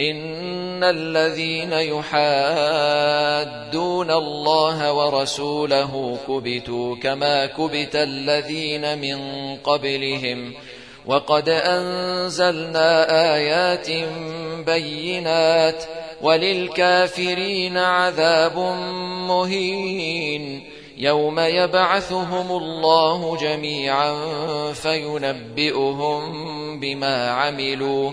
إن الذين يحادون الله ورسوله كبتوا كما كبت الذين من قبلهم وقد أنزلنا آيات بينات وللكافرين عذاب مهين يوم يبعثهم الله جميعا فينبئهم بما عملوا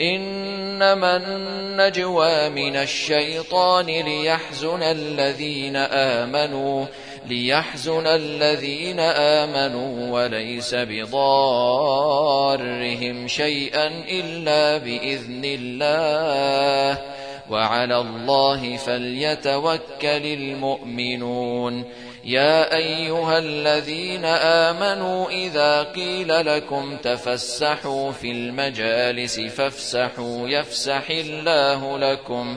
إنما النجوى من الشيطان ليحزن الذين آمنوا ليحزن الذين آمنوا وليس بضارهم شيئا إلا بإذن الله. وعلى الله فليتوكل المؤمنون. يا أيها الذين آمنوا إذا قيل لكم تفسحوا في المجالس فافسحوا يفسح الله لكم.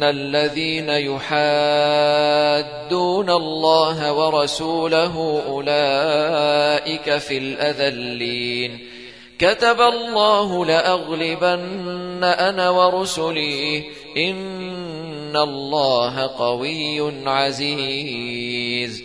إن الذين يحادون الله ورسوله أولئك في الأذلين كتب الله لأغلبن أنا ورسلي إن الله قوي عزيز